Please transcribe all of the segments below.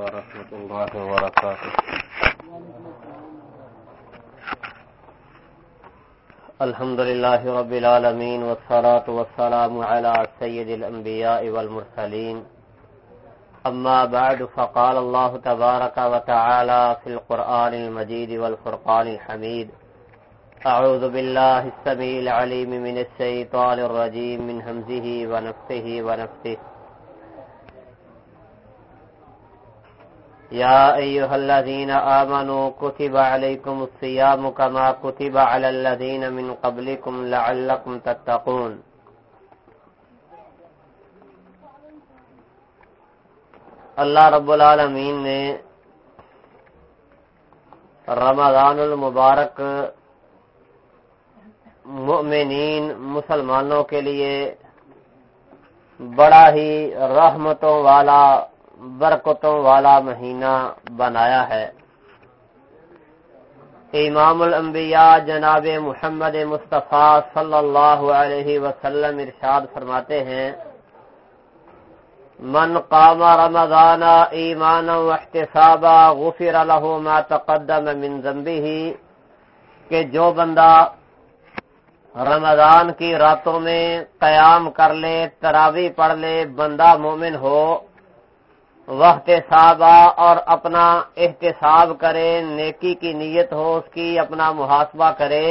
ورحمة الله وبركاته. الحمد لله رب العالمين والصلاة والسلام على سيد الأنبياء والمرسلين. أما بعد، فقال الله تبارك وتعالى في القرآن المجيد والفرقان الحميد أعوذ بالله السميع العليم من الشيطان الرجيم من همزه ونفسه ونفسه يا أيها الذين آمنوا كتب عليكم الصيام كما كتب على الذين من قبلكم لعلكم تتقون. اللہ رب العالمین نے رمضان المبارک مؤمنین مسلمانوں کے لیے بڑا ہی رحمتوں والا برکتوں والا مہینہ بنایا ہے۔ امام الانبیاء جناب محمد مصطفیٰ صلی اللہ علیہ وسلم ارشاد فرماتے ہیں، من قام رمضان ایمان احتسابا غفر له ما تقدم من ذنبه کہ جو بندہ رمضان کی راتوں میں قیام کر لے تراوی پڑھ لے، بندہ مومن ہو وقت صحابہ اور اپنا احتساب کرے، نیکی کی نیت ہو، اس کی اپنا محاسبہ کرے۔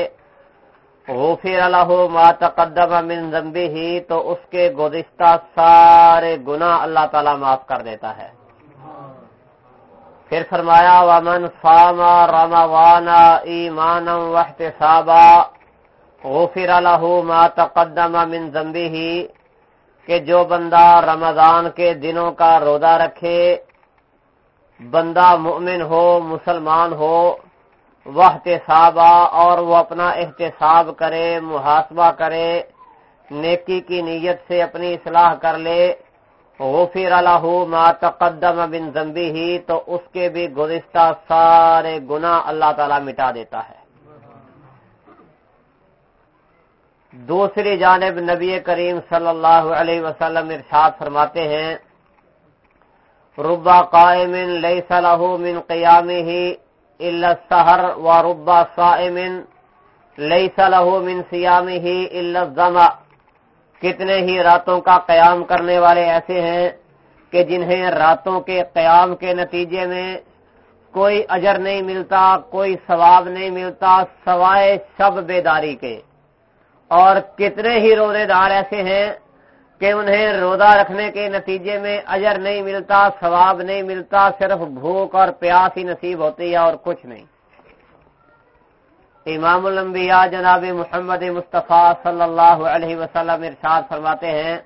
غفر اللہ ما تقدم من ذنبی ہی تو اس کے گزشتہ سارے گناہ اللہ تعالی معاف کر دیتا ہے۔ پھر فرمایا، ومن فاما رموانا ایمان واحتسابا، غفر اللہ ما تقدم من ذنبی ہی کہ جو بندہ رمضان کے دنوں کا روزہ رکھے، بندہ مؤمن ہو، مسلمان ہو وہ احتسابہ اور وہ اپنا احتساب کرے، محاسبہ کرے، نیکی کی نیت سے اپنی اصلاح کر لے، غفر اللہ ما تقدم بن ذنبی ہی تو اس کے بھی گزشتہ سارے گناہ اللہ تعالی مٹا دیتا ہے۔ دوسری جانب نبی کریم صلی اللہ علیہ وسلم ارشاد فرماتے ہیں، ربا قائم لئی صلاح من قیام ہی السحر و ربا صائمن لئی صلاح من سیام ہی الزما کتنے ہی راتوں کا قیام کرنے والے ایسے ہیں کہ جنہیں راتوں کے قیام کے نتیجے میں کوئی اجر نہیں ملتا، کوئی ثواب نہیں ملتا، سوائے شب بیداری کے۔ اور کتنے ہی روزے دار ایسے ہیں کہ انہیں روزہ رکھنے کے نتیجے میں اجر نہیں ملتا، ثواب نہیں ملتا، صرف بھوک اور پیاس ہی نصیب ہوتی ہے اور کچھ نہیں۔ امام الانبیاء جناب محمد مصطفیٰ صلی اللہ علیہ وسلم ارشاد فرماتے ہیں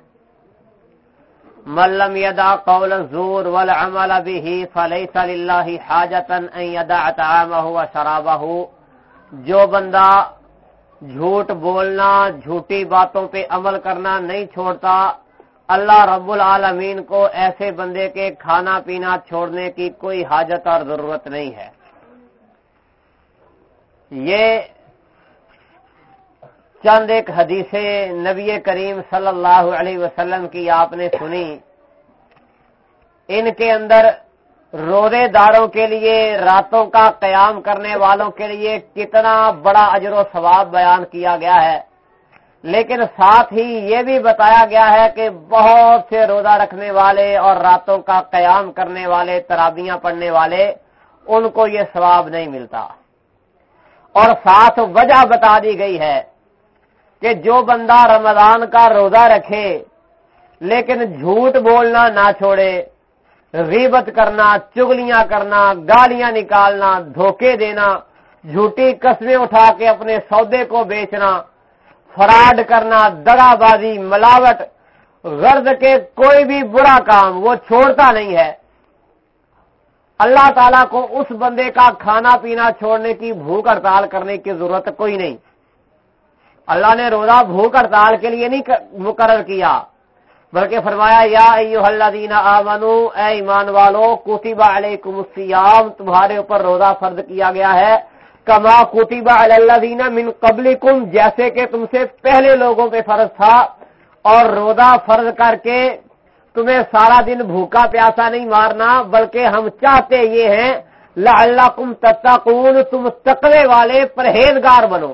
ملم یدا قول زور والعمل به فلیس للہ حاجتا ان یدع و جو بندہ جھوٹ بولنا، جھوٹی باتوں پہ عمل کرنا نہیں چھوڑتا۔ اللہ رب العالمین کو ایسے بندے کے کھانا پینا چھوڑنے کی کوئی حاجت اور ضرورت نہیں ہے۔ یہ چند ایک حدیثیں نبی کریم صلی اللہ علیہ وسلم کی آپ نے سنی۔ ان کے اندر روزے داروں کے لیے، راتوں کا قیام کرنے والوں کے لیے کتنا بڑا اجر و ثواب بیان کیا گیا ہے۔ لیکن ساتھ ہی یہ بھی بتایا گیا ہے کہ بہت سے روزہ رکھنے والے اور راتوں کا قیام کرنے والے، ترابیاں پڑھنے والے، ان کو یہ ثواب نہیں ملتا۔ اور ساتھ وجہ بتا دی گئی ہے کہ جو بندہ رمضان کا روزہ رکھے، لیکن جھوٹ بولنا نہ چھوڑے غیبت کرنا، چگلیاں کرنا، گالیاں نکالنا، دھوکے دینا، جھوٹی قسمیں اٹھا کے اپنے سودے کو بیچنا، فراڈ کرنا دگا بازی ملاوٹ، غرض کے کوئی بھی برا کام وہ چھوڑتا نہیں ہے۔ اللہ تعالیٰ کو اس بندے کا کھانا پینا چھوڑنے کی بھوک ہڑتال کرنے کی ضرورت کوئی نہیں۔ اللہ نے روزہ بھوک ہڑتال کے لیے نہیں مقرر کیا۔ بلکہ فرمایا، یا ایو الذین آمنو، اے ایمان والو، کتب علیکم الصیام تمہارے اوپر روزہ فرض کیا گیا ہے۔ کما کتب علی الذین من قبلکم جیسے کہ تم سے پہلے لوگوں پہ فرض تھا۔ اور روزہ فرض کر کے تمہیں سارا دن بھوکا پیاسا نہیں مارنا، بلکہ ہم چاہتے یہ ہیں اللہ کم تتقون، تم تقوی والے پرہیزگار بنو۔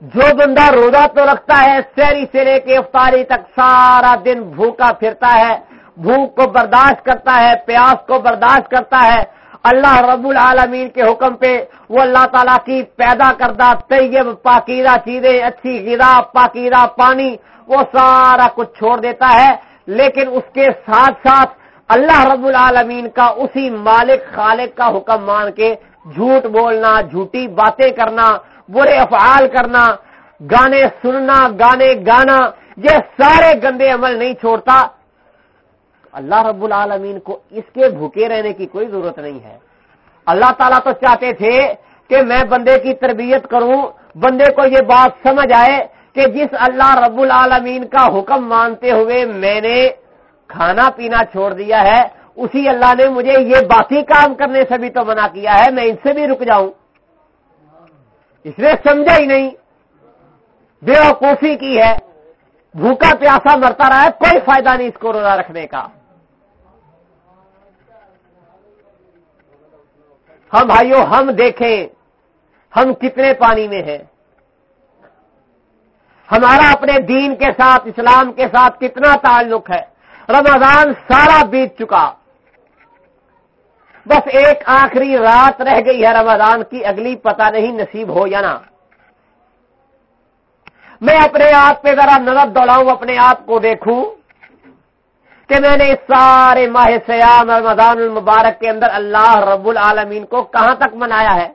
جو بندہ روزہ تو رکھتا ہے، سیری سے لے کے افطاری تک سارا دن بھوکا پھرتا ہے، بھوک کو برداشت کرتا ہے، پیاس کو برداشت کرتا ہے۔ اللہ رب العالمین کے حکم پہ وہ اللہ تعالیٰ کی پیدا کردہ، طیب پاکیرہ چیزیں، اچھی غذا پاکیرہ پانی، وہ سارا کچھ چھوڑ دیتا ہے۔ لیکن اس کے ساتھ ساتھ اللہ رب العالمین کا اسی مالک، خالق کا حکم مان کے جھوٹ بولنا، جھوٹی باتیں کرنا برے افعال کرنا، گانے سننا، گانے گانا، یہ سارے گندے عمل نہیں چھوڑتا۔ اللہ رب العالمین کو اس کے بھوکے رہنے کی کوئی ضرورت نہیں ہے۔ اللہ تعالیٰ تو چاہتے تھے کہ میں بندے کی تربیت کروں، بندے کو یہ بات سمجھ آئے کہ جس اللہ رب العالمین کا حکم مانتے ہوئے میں نے کھانا پینا چھوڑ دیا ہے، اسی اللہ نے مجھے یہ باقی کام کرنے سے بھی تو منع کیا ہے، میں ان سے بھی رک جاؤں۔ اس نے سمجھا ہی نہیں۔ بے وقوفی کی ہے۔ بھوکا پیاسا مرتا رہا ہے، کوئی فائدہ نہیں اس کو روزہ رکھنے کا۔ ہاں ہم بھائیوں ہم دیکھیں، ہم کتنے پانی میں ہیں۔ ہمارا اپنے دین کے ساتھ، اسلام کے ساتھ کتنا تعلق ہے۔ رمضان سارا بیت چکا۔ بس ایک آخری رات رہ گئی ہے رمضان کی، اگلی پتہ نہیں نصیب ہو یا نہ۔ میں اپنے آپ پہ ذرا نظر دوڑاؤں، اپنے آپ کو دیکھوں کہ میں نے اس سارے ماہ سیام رمضان المبارک کے اندر اللہ رب العالمین کو کہاں تک منایا ہے؟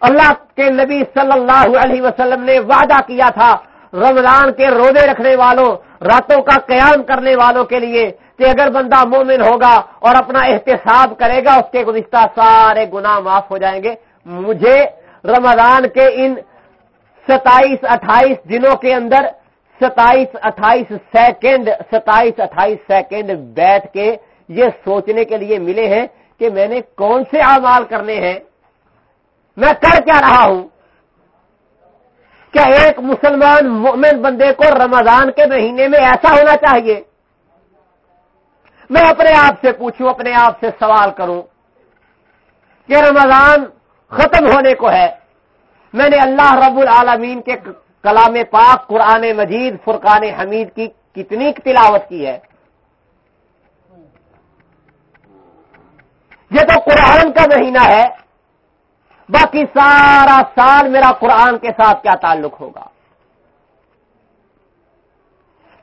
اللہ کے نبی صلی اللہ علیہ وسلم نے وعدہ کیا تھا، رمضان کے روزے رکھنے والوں، راتوں کا قیام کرنے والوں کے لیے کہ اگر بندہ مومن ہوگا اور اپنا احتساب کرے گا، اس کے گزشتہ سارے گناہ معاف ہو جائیں گے۔ مجھے رمضان کے ان ستائیس، اٹھائیس دنوں کے اندر ستائیس، اٹھائیس سیکنڈ، ستائیس، اٹھائیس سیکنڈ بیٹھ کے یہ سوچنے کے لیے ملے ہیں کہ میں نے کون سے اعمال کرنے ہیں۔ میں کر کیا رہا ہوں؟ کیا ایک مسلمان مومن بندے کو رمضان کے مہینے میں ایسا ہونا چاہیے؟ میں اپنے آپ سے پوچھوں، اپنے آپ سے سوال کروں کہ رمضان ختم ہونے کو ہے۔ میں نے اللہ رب العالمین کے کلام پاک قرآن مجید، فرقان حمید کی کتنی تلاوت کی ہے۔ یہ تو قرآن کا مہینہ ہے، باقی سارا سال میرا قرآن کے ساتھ کیا تعلق ہوگا؟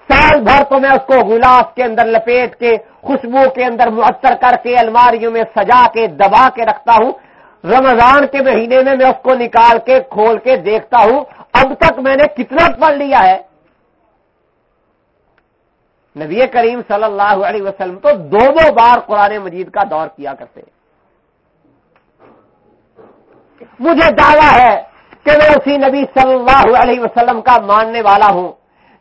سال بھر تو میں اس کو گلاس کے اندر لپیٹ کے، خوشبو کے اندر معطر کر کے، الماریوں میں سجا کے، دبا کے رکھتا ہوں۔ رمضان کے مہینے میں میں اس کو نکال کے، کھول کے دیکھتا ہوں۔ اب تک میں نے کتنا پڑھ لیا ہے؟ نبی کریم صلی اللہ علیہ وسلم تو دو دو بار قرآن مجید کا دور کیا کرتے مجھے دعویٰ ہے کہ میں اسی نبی صلی اللہ علیہ وسلم کا ماننے والا ہوں۔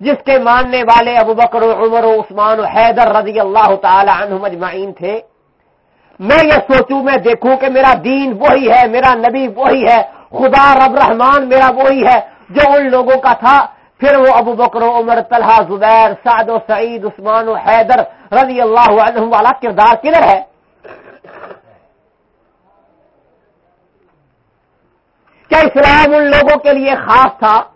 جس کے ماننے والے ابو بکر و عمر و عثمان و حیدر رضی اللہ تعالی عنہ مجمعین تھے۔ میں یہ سوچوں، میں دیکھوں کہ میرا دین وہی ہے، میرا نبی وہی ہے، خدا رب رحمان میرا وہی ہے، جو ان لوگوں کا تھا۔ پھر وہ ابو بکر و عمر، طلحہ، زبیر، سعد و سعید، عثمان و حیدر رضی اللہ عنہ والا کردار کدھر ہے؟ کیا اسلام ان لوگوں کے لیے خاص تھا؟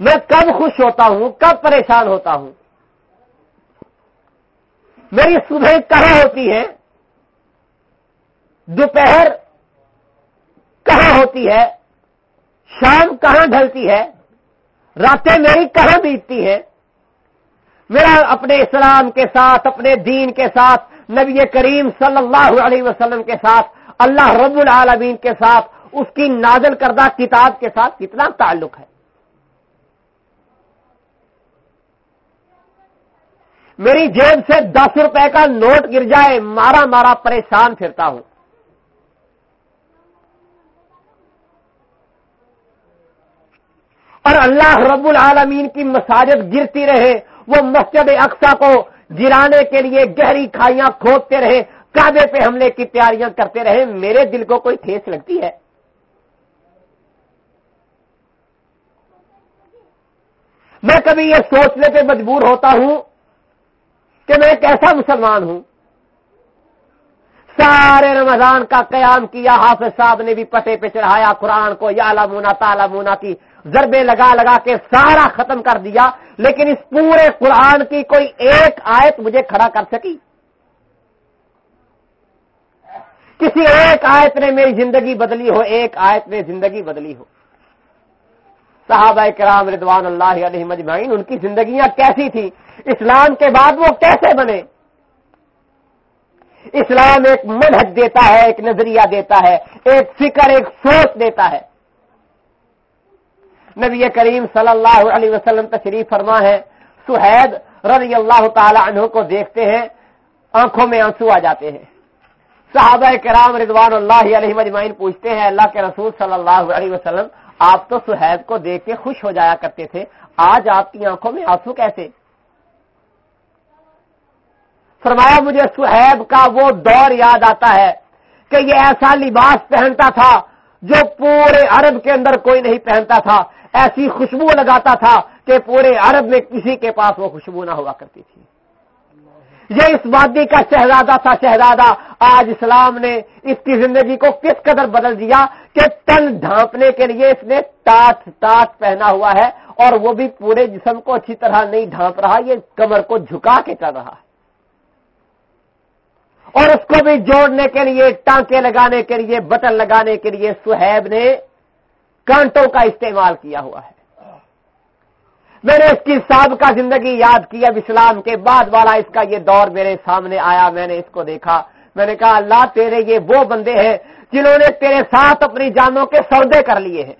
میں کب خوش ہوتا ہوں، کب پریشان ہوتا ہوں؟ میری صبح کہاں ہوتی ہے؟ دوپہر کہاں ہوتی ہے؟ شام کہاں ڈھلتی ہے؟ راتیں میری کہاں بیتتی ہیں؟ میرا اپنے اسلام کے ساتھ، اپنے دین کے ساتھ، نبی کریم صلی اللہ علیہ وسلم کے ساتھ، اللہ رب العالمین کے ساتھ، اس کی نازل کردہ کتاب کے ساتھ کتنا تعلق ہے؟ میری جیب سے دس روپے کا نوٹ گر جائے، مارا مارا پریشان پھرتا ہوں۔ اور اللہ رب العالمین کی مساجد گرتی رہے، وہ مسجد اقسا کو گرانے کے لیے گہری کھائیاں کھودتے رہے، کعبے پہ حملے کی تیاریاں کرتے رہے۔ میرے دل کو کوئی ٹھیس لگتی ہے؟ میں کبھی یہ سوچنے پہ مجبور ہوتا ہوں کہ میں کیسا مسلمان ہوں۔ سارے رمضان کا قیام کیا، حافظ صاحب نے بھی پٹے پہ چڑھایا قرآن کو، یا لمونا تالا مونا کی، ضربے لگا لگا کے سارا ختم کر دیا۔ لیکن اس پورے قرآن کی کوئی ایک آیت مجھے کھڑا کر سکی۔ کسی ایک آیت نے میری زندگی بدلی ہو، ایک آیت نے زندگی بدلی ہو۔ صحابہ کرام رضوان اللہ علیہ مجمعین ان کی زندگیاں کیسی تھی اسلام کے بعد وہ کیسے بنے؟ اسلام ایک منہج دیتا ہے، ایک نظریہ دیتا ہے، ایک فکر، ایک سوچ دیتا ہے۔ نبی کریم صلی اللہ علیہ وسلم تشریف فرما ہے سہید رضی اللہ تعالی عنہ کو دیکھتے ہیں، آنکھوں میں آنسو آ جاتے ہیں۔ صحابہ کرام رضوان اللہ علیہ مجمعین پوچھتے ہیں، اللہ کے رسول صلی اللہ علیہ وسلم آپ تو سہیب کو دیکھ کے خوش ہو جایا کرتے تھے۔ آج آپ کی آنکھوں میں آنسو کیسے؟ فرمایا، مجھے سہیب کا وہ دور یاد آتا ہے کہ یہ ایسا لباس پہنتا تھا جو پورے عرب کے اندر کوئی نہیں پہنتا تھا۔ ایسی خوشبو لگاتا تھا کہ پورے عرب میں کسی کے پاس وہ خوشبو نہ ہوا کرتی تھی۔ یہ اس وادی کا شہزادہ تھا شہزادہ، آج اسلام نے اس کی زندگی کو کس قدر بدل دیا کہ تن ڈھانپنے کے لیے اس نے ٹاٹ ٹاٹ پہنا ہوا ہے اور وہ بھی پورے جسم کو اچھی طرح نہیں ڈھانپ رہا، یہ کمر کو جھکا کے چل رہا ہے۔ اور اس کو بھی جوڑنے کے لیے، ٹانکے لگانے کے لیے، بٹن لگانے کے لیے سہیب نے کانٹوں کا استعمال کیا ہوا ہے۔ میں نے اس کی سابقہ زندگی یاد کی اب اسلام کے بعد والا اس کا یہ دور میرے سامنے آیا، میں نے اس کو دیکھا۔ میں نے کہا، اللہ تیرے یہ وہ بندے ہیں جنہوں نے تیرے ساتھ اپنی جانوں کے سودے کر لیے ہیں۔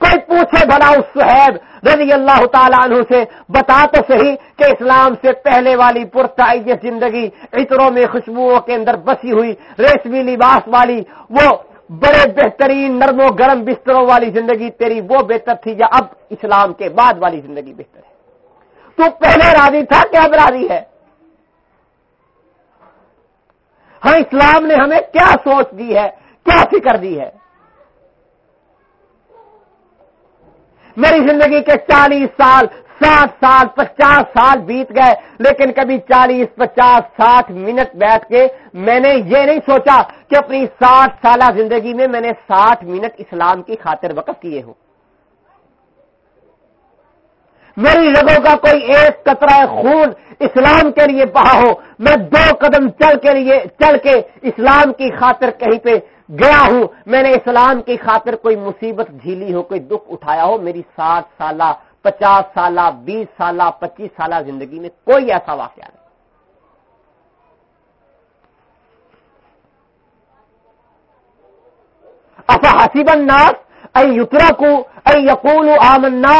کوئی پوچھے، بھلا اس سہیب رضی اللہ تعالیٰ عنہ سے، بتا تو صحیح کہ اسلام سے پہلے والی پرتائی زندگی عطروں میں خوشبوؤں کے اندر بسی ہوئی، ریشمی لباس والی، وہ بڑے بہترین نرم و گرم بستروں والی زندگی تیری وہ بہتر تھی یا اب اسلام کے بعد والی زندگی بہتر ہے۔ تو پہلے راضی تھا کہ اب راضی ہے؟ ہاں اسلام نے ہمیں کیا سوچ دی ہے؟ کیا فکر دی ہے؟ میری زندگی کے چالیس سال ساٹھ سال، پچاس سال بیت گئے، لیکن کبھی چالیس، پچاس، ساٹھ منٹ بیٹھ کے میں نے یہ نہیں سوچا کہ اپنی ساٹھ سالہ زندگی میں میں نے ساٹھ منٹ اسلام کی خاطر وقف کیے ہوں۔ میری رگوں کا کوئی ایک قطرہ خون اسلام کے لیے بہا ہو، میں دو قدم چل کے لیے، چل کے اسلام کی خاطر کہیں پہ گیا ہوں۔ میں نے اسلام کی خاطر کوئی مصیبت جھیلی ہو، کوئی دکھ اٹھایا ہو، میری ساٹھ سالہ پچاس سالہ، بیس سالہ، پچیس سالہ زندگی میں کوئی ایسا واقعہ نہیں۔ افا حسیب الناس اے یترا کو اے یقول آمنا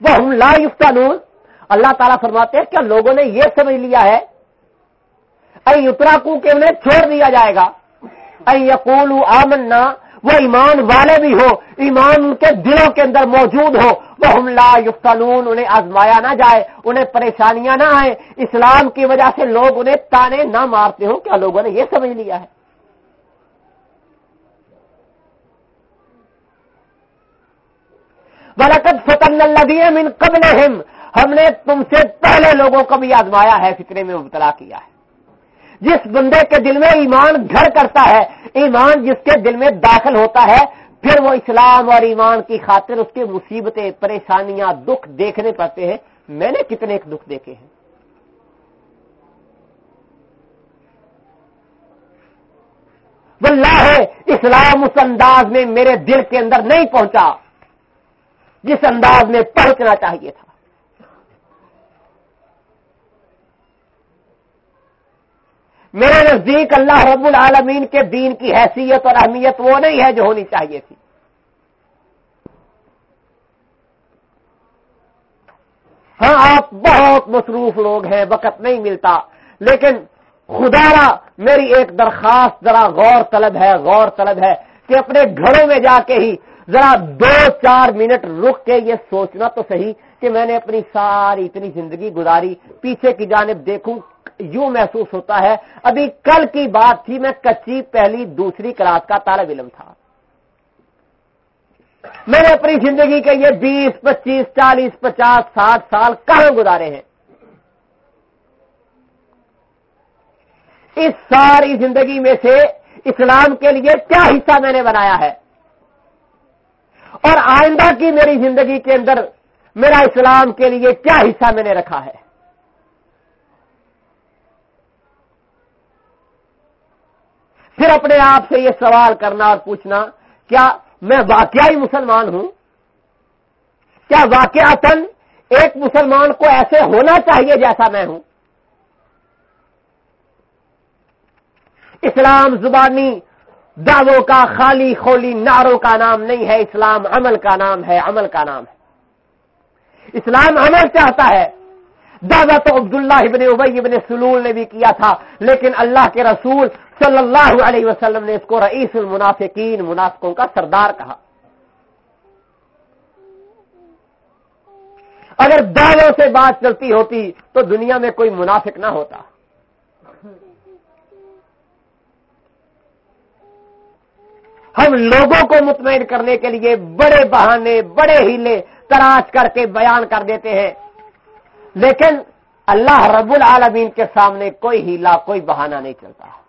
وہ ہم لا یفتانون اللہ تعالیٰ فرماتے ہیں کیا لوگوں نے یہ سمجھ لیا ہے اے یترا کو کہ انہیں چھوڑ دیا جائے گا۔ اے یقول آمنا وہ ایمان والے بھی ہو، ایمان ان کے دلوں کے اندر موجود ہو وہ حملہ یفتنون، انہیں آزمایا نہ جائے، انہیں پریشانیاں نہ آئے اسلام کی وجہ سے لوگ انہیں تانے نہ مارتے ہو کیا لوگوں نے یہ سمجھ لیا ہے؟ برکت فتن اللہ من قبل ہم نے تم سے پہلے لوگوں کو بھی آزمایا ہے، فکرے میں مبتلا کیا ہے۔ جس بندے کے دل میں ایمان گھر کرتا ہے، ایمان جس کے دل میں داخل ہوتا ہے، پھر وہ اسلام اور ایمان کی خاطر اس کی مصیبتیں، پریشانیاں، دکھ دیکھنے پڑتے ہیں۔ میں نے کتنے دکھ دیکھے ہیں۔ واللہ ہے اسلام اس انداز میں میرے دل کے اندر نہیں پہنچا جس انداز میں پہنچنا چاہیے تھا۔ میرے نزدیک اللہ رب العالمین کے دین کی حیثیت اور اہمیت وہ نہیں ہے جو ہونی چاہیے تھی۔ ہاں آپ بہت مصروف لوگ ہیں، وقت نہیں ملتا، لیکن خدا را میری ایک درخواست ذرا غور طلب ہے، غور طلب ہے کہ اپنے گھروں میں جا کے ہی ذرا دو چار منٹ رک کے یہ سوچنا تو صحیح کہ میں نے اپنی ساری اتنی زندگی گزاری، پیچھے کی جانب دیکھوں یوں محسوس ہوتا ہے، ابھی کل کی بات تھی، میں کچی پہلی دوسری کلاس کا طالب علم تھا۔ میں نے اپنی زندگی کے یہ بیس، پچیس، چالیس، پچاس، ساٹھ سال کہاں گزارے ہیں؟ اس ساری زندگی میں سے اسلام کے لیے کیا حصہ میں نے بنایا ہے؟ اور آئندہ کی میری زندگی کے اندر میرا اسلام کے لیے کیا حصہ میں نے رکھا ہے؟ پھر اپنے آپ سے یہ سوال کرنا اور پوچھنا، کیا میں واقعی مسلمان ہوں؟ کیا واقعات ایک مسلمان کو ایسے ہونا چاہیے جیسا میں ہوں؟ اسلام زبانی دعووں کا خالی خولی ناروں کا نام نہیں ہے، اسلام عمل کا نام ہے، عمل کا نام ہے۔ اسلام عمل چاہتا ہے۔ دعوت تو عبداللہ ابن ابئی ابن سلول نے بھی کیا تھا، لیکن اللہ کے رسول صلی اللہ علیہ وسلم نے اس کو رئیس المنافقین، منافقوں کا سردار کہا۔ اگر دعووں سے بات چلتی ہوتی تو دنیا میں کوئی منافق نہ ہوتا۔ ہم لوگوں کو مطمئن کرنے کے لیے بڑے بہانے، بڑے ہیلے تراش کر کے بیان کر دیتے ہیں۔ لیکن اللہ رب العالمین کے سامنے کوئی ہیلا، کوئی بہانہ نہیں چلتا۔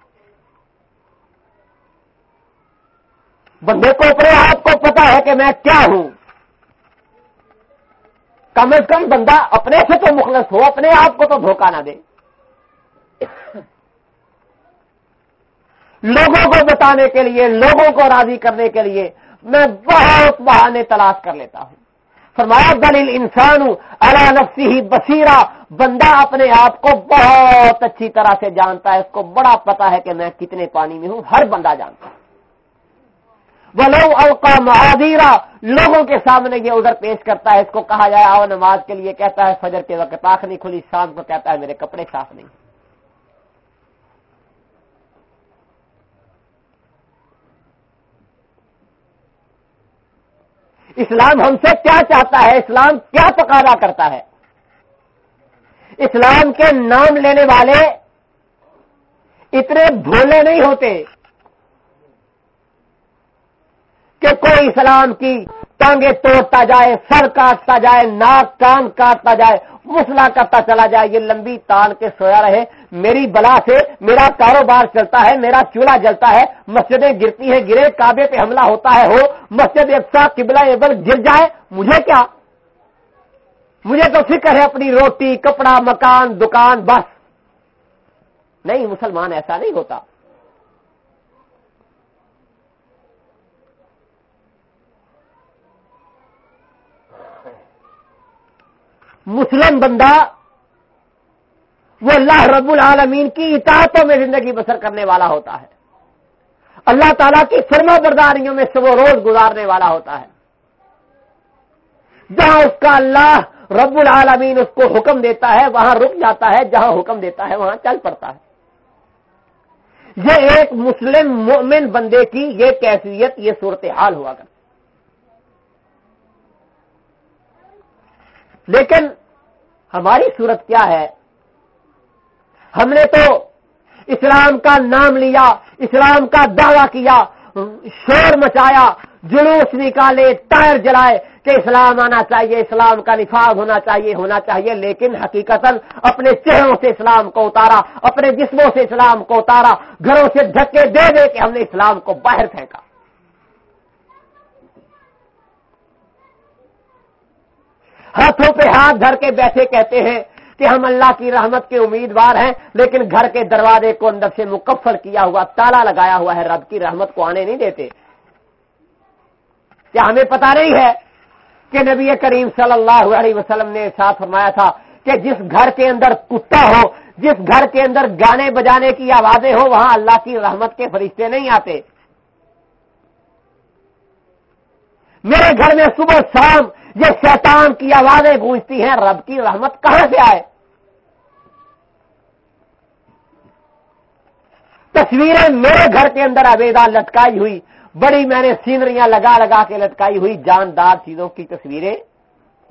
بندے کو اپنے آپ کو پتا ہے کہ میں کیا ہوں۔ کم از کم بندہ اپنے سے تو مخلص ہو، اپنے آپ کو تو دھوکہ نہ دے۔ لوگوں کو بتانے کے لیے، لوگوں کو راضی کرنے کے لیے میں بہت بہانے تلاش کر لیتا ہوں۔ فرمایا دلیل انسان ہوں اللہ نفسی ہی بصیرہ۔ بندہ اپنے آپ کو بہت اچھی طرح سے جانتا ہے، اس کو بڑا پتا ہے کہ میں کتنے پانی میں ہوں، ہر بندہ جانتا ہے۔ ولو اوقا معادیرہ لوگوں کے سامنے یہ ادھر پیش کرتا ہے، اس کو کہا جائے آؤ نماز کے لیے، کہتا ہے فجر کے وقت آنکھ نہیں کھلی، شام کو کہتا ہے میرے کپڑے صاف نہیں۔ اسلام ہم سے کیا چاہتا ہے؟ اسلام کیا تقاضا کرتا ہے؟ اسلام کے نام لینے والے اتنے بھولے نہیں ہوتے۔ کہ کوئی اسلام کی ٹانگیں توڑتا جائے، سر کاٹتا جائے، ناک کان کاٹتا جائے مسلا کرتا چلا جائے، یہ لمبی تان کے سویا رہے۔ میری بلا سے میرا کاروبار چلتا ہے، میرا چولہا جلتا ہے، مسجدیں گرتی ہیں، گرے، کعبے پہ حملہ ہوتا ہے، ہو، مسجد اقسا قبلہ ایبل گر جائے، مجھے کیا؟ مجھے تو فکر ہے اپنی روٹی، کپڑا، مکان، دکان، بس۔ نہیں، مسلمان ایسا نہیں ہوتا۔ مسلم بندہ وہ اللہ رب العالمین کی اطاعتوں میں زندگی بسر کرنے والا ہوتا ہے۔ اللہ تعالیٰ کی فرما برداریوں میں سے وہ روز گزارنے والا ہوتا ہے۔ جہاں اس کا اللہ رب العالمین اس کو حکم دیتا ہے، وہاں رک جاتا ہے، جہاں حکم دیتا ہے، وہاں چل پڑتا ہے۔ یہ ایک مسلم مومن بندے کی یہ کیفیت، یہ صورتحال ہوا کرتی لیکن ہماری صورت کیا ہے؟ ہم نے تو اسلام کا نام لیا، اسلام کا دعویٰ کیا، شور مچایا، جلوس نکالے، ٹائر جلائے کہ اسلام آنا چاہیے، اسلام کا نفاذ ہونا چاہیے ہونا چاہیے، لیکن حقیقت اپنے چہروں سے اسلام کو اتارا، اپنے جسموں سے اسلام کو اتارا، گھروں سے دھکے دے دے کہ ہم نے اسلام کو باہر پھینکا۔ ہاتھوں پہ ہاتھ دھر کے بیٹھے کہتے ہیں کہ ہم اللہ کی رحمت کے امیدوار ہیں، لیکن گھر کے دروازے کو اندر سے مکفر کیا ہوا، تالا لگایا ہوا ہے، رب کی رحمت کو آنے نہیں دیتے۔ کیا ہمیں پتا نہیں ہے کہ نبی کریم صلی اللہ علیہ وسلم نے ساتھ فرمایا تھا کہ جس گھر کے اندر کتا ہو، جس گھر کے اندر گانے بجانے کی آوازیں ہو وہاں اللہ کی رحمت کے فرشتے نہیں آتے۔ میرے گھر میں صبح شام یہ شیطان کی آوازیں گونجتی ہیں، رب کی رحمت کہاں سے آئے؟ تصویریں میرے گھر کے اندر آویدا لٹکائی ہوئی، بڑی میں نے سینریاں لگا لگا کے لٹکائی ہوئی، جاندار چیزوں کی تصویریں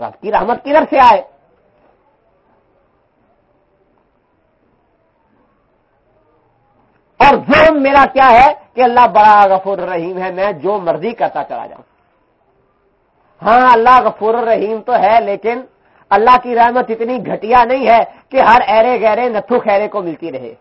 رب کی رحمت کدھر سے آئے۔ اور ظلم میرا کیا ہے کہ اللہ بڑا غفور رحیم ہے، میں جو مرضی کرتا چلا جاؤں۔ ہاں اللہ غفور رحیم تو ہے، لیکن اللہ کی رحمت اتنی گھٹیا نہیں ہے کہ ہر ایرے گہرے نتھو خیرے کو ملتی رہے۔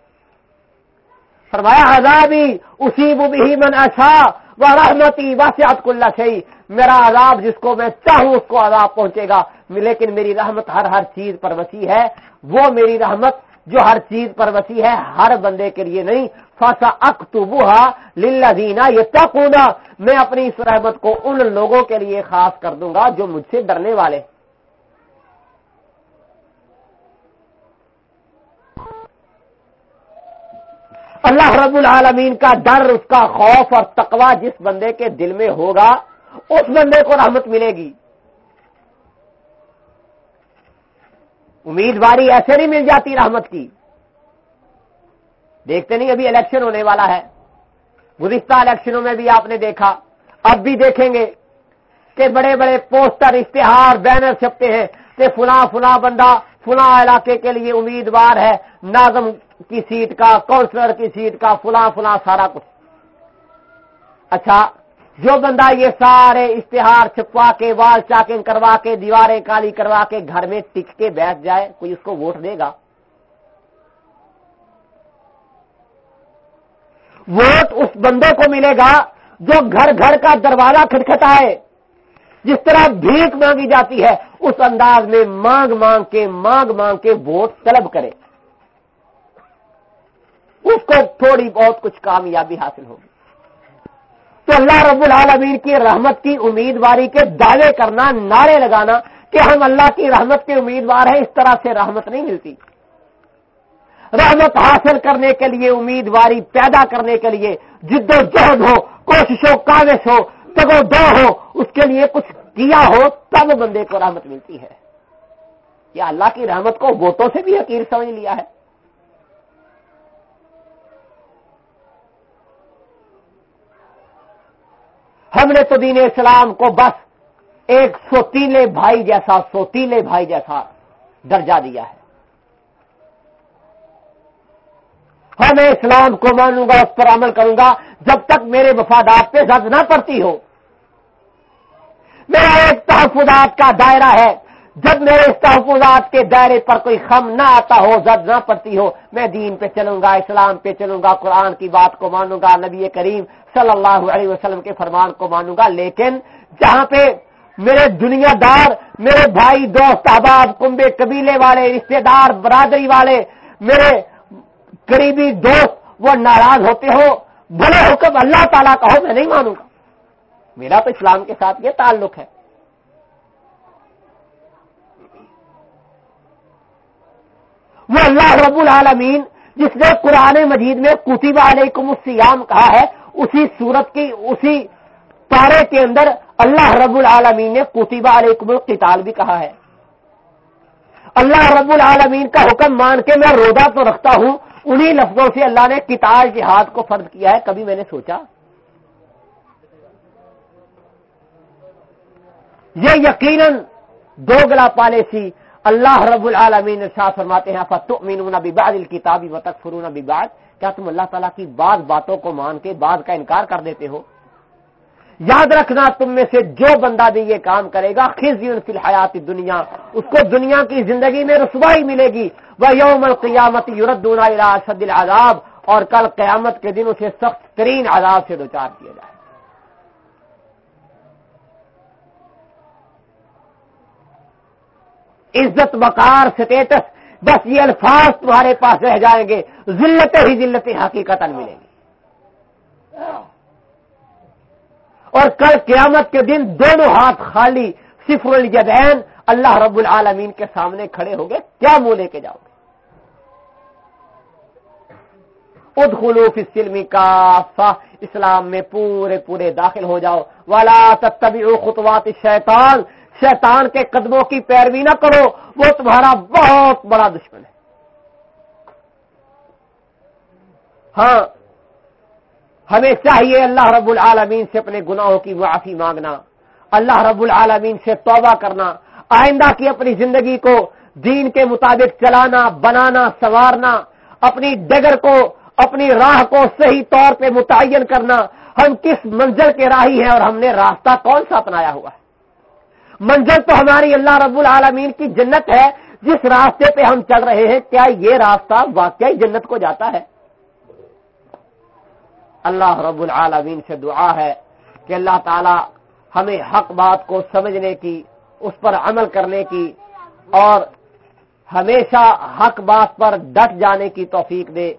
فرمایا عذابی اسی بھی من اچھا وہ رحمتی واسعت کلّا صحیح میرا عذاب جس کو میں چاہوں، اس کو عذاب پہنچے گا۔ لیکن میری رحمت ہر ہر چیز پر وسیع ہے۔ وہ میری رحمت جو ہر چیز پر وسیع ہے، ہر بندے کے لیے نہیں۔ فاسا اکتبوہا للذینا یتقونا میں اپنی اس رحمت کو ان لوگوں کے لیے خاص کر دوں گا جو مجھ سے ڈرنے والے۔ اللہ رب العالمین کا ڈر، اس کا خوف اور تقوی جس بندے کے دل میں ہوگا، اس بندے کو رحمت ملے گی۔ امیدواری ایسے نہیں مل جاتی رحمت کی۔ دیکھتے نہیں ابھی الیکشن ہونے والا ہے۔ گزشتہ الیکشنوں میں بھی آپ نے دیکھا۔ اب بھی دیکھیں گے کہ بڑے بڑے پوسٹر، اشتہار، بینر چھپتے ہیں کہ فلاں فلاں بندہ، فلاں علاقے کے لیے امیدوار ہے، ناظم کی سیٹ کا، کونسلر کی سیٹ کا، فلاں فلاں سارا کچھ۔ اچھا جو بندہ یہ سارے اشتہار چھپوا کے، وال چاکنگ کروا کے، دیواریں کالی کروا کے گھر میں ٹک کے بیٹھ جائے، کوئی اس کو ووٹ دے گا؟ ووٹ اس بندے کو ملے گا جو گھر گھر کا دروازہ کھٹکھٹائے جس طرح بھیک مانگی جاتی ہے، اس انداز میں مانگ مانگ کے مانگ مانگ کے ووٹ طلب کرے۔ اس کو تھوڑی بہت کچھ کامیابی حاصل ہوگی۔ تو اللہ رب العالمین کی رحمت کی امیدواری کے دعوے کرنا، نعرے لگانا کہ ہم اللہ کی رحمت کے امیدوار ہیں، اس طرح سے رحمت نہیں ملتی۔ رحمت حاصل کرنے کے لیے، امیدواری پیدا کرنے کے لیے جد و جہد ہو، کوشش ہو کاغذ ہو تگو دو ہو، اس کے لیے کچھ کیا ہو، تب بندے کو رحمت ملتی ہے۔ یا اللہ کی رحمت کو ووٹوں سے بھی حقیر سمجھ لیا ہے۔ ہم نے تو دین اسلام کو بس ایک سوتیلے بھائی جیسا، سوتیلے بھائی جیسا درجہ دیا ہے۔ ہاں میں اسلام کو مانوں گا، اس پر عمل کروں گا، جب تک میرے وفادات پہ زد نہ پڑتی ہو۔ میرا ایک تحفظات کا دائرہ ہے۔ جب میرے اس تحفظات کے دائرے پر کوئی خم نہ آتا ہو، زد نہ پڑتی ہو، میں دین پہ چلوں گا، اسلام پہ چلوں گا، قرآن کی بات کو مانوں گا، نبی کریم صلی اللہ علیہ وسلم کے فرمان کو مانوں گا۔ لیکن جہاں پہ میرے دنیا دار، میرے بھائی، دوست، احباب، کنبے، قبیلے والے رشتے دار، برادری والے، میرے قریبی دوست وہ ناراض ہوتے ہو بڑے حکم اللہ تعالیٰ کا ہو، میں نہیں مانوں گا۔ میرا تو اسلام کے ساتھ یہ تعلق ہے۔ وہ اللہ رب العالمین، جس نے قرآن مجید میں کتب علیکم السیام کہا ہے، اسی صورت کی، اسی پارے کے اندر اللہ رب العالمین نے کتب علیکم القتال بھی کہا ہے۔ اللہ رب العالمین کا حکم مان کے میں روزہ تو رکھتا ہوں انہی لفظوں سے اللہ نے کتاب جہاد کو فرض کیا ہے، کبھی میں نے سوچا؟ یہ یقیناً دو گلا پالیسی اللہ رب العالمین شاہ فرماتے ہیں فتؤمنون ببعض الكتاب وتکفرون ببعض کیا تم اللہ تعالیٰ کی بعض باتوں کو مان کے بعض کا انکار کر دیتے ہو؟ یاد رکھنا تم میں سے جو بندہ بھی یہ کام کرے گا، خزی فی الحیات دنیا، اس کو دنیا کی زندگی میں رسوائی ملے گی۔ وہ یوم القیامت یوردون شد العذاب، اور کل قیامت کے دن اسے سخت ترین عذاب سے دوچار کیا جائے۔ عزت وقار سٹیٹس بس یہ الفاظ تمہارے پاس رہ جائیں گے ذلت ہی ذلت حقیقت ملیں گی۔ اور کل قیامت کے دن دونوں ہاتھ خالی صفر الجدین اللہ رب العالمین کے سامنے کھڑے ہوں گے، کیا منہ لے کے جاؤ گے؟ ادخلو فی السلم اسلام میں پورے پورے داخل ہو جاؤ۔ والا تتبعوا خطوات الشیطان شیطان کے قدموں کی پیروی نہ کرو، وہ تمہارا بہت بڑا دشمن ہے۔ ہاں ہمیں چاہیے اللہ رب العالمین سے اپنے گناہوں کی معافی مانگنا، اللہ رب العالمین سے توبہ کرنا، آئندہ کی اپنی زندگی کو دین کے مطابق چلانا، بنانا، سنوارنا، اپنی ڈگر کو، اپنی راہ کو صحیح طور پہ متعین کرنا، ہم کس منزل کے راہی ہیں اور ہم نے راستہ کون سا اپنایا ہوا ہے؟ منزل تو ہماری اللہ رب العالمین کی جنت ہے، جس راستے پہ ہم چل رہے ہیں، کیا یہ راستہ واقعی جنت کو جاتا ہے؟ اللہ رب العالمین سے دعا ہے کہ اللہ تعالی ہمیں حق بات کو سمجھنے کی، اس پر عمل کرنے کی اور ہمیشہ حق بات پر ڈٹ جانے کی توفیق دے۔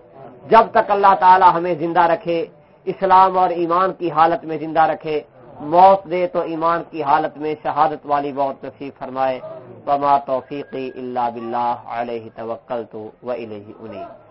جب تک اللہ تعالی ہمیں زندہ رکھے، اسلام اور ایمان کی حالت میں زندہ رکھے، موت دے تو ایمان کی حالت میں شہادت والی موت نصیب فرمائے۔ وما توفیقی اللہ بلّہ علیہ توکل تو و انہیں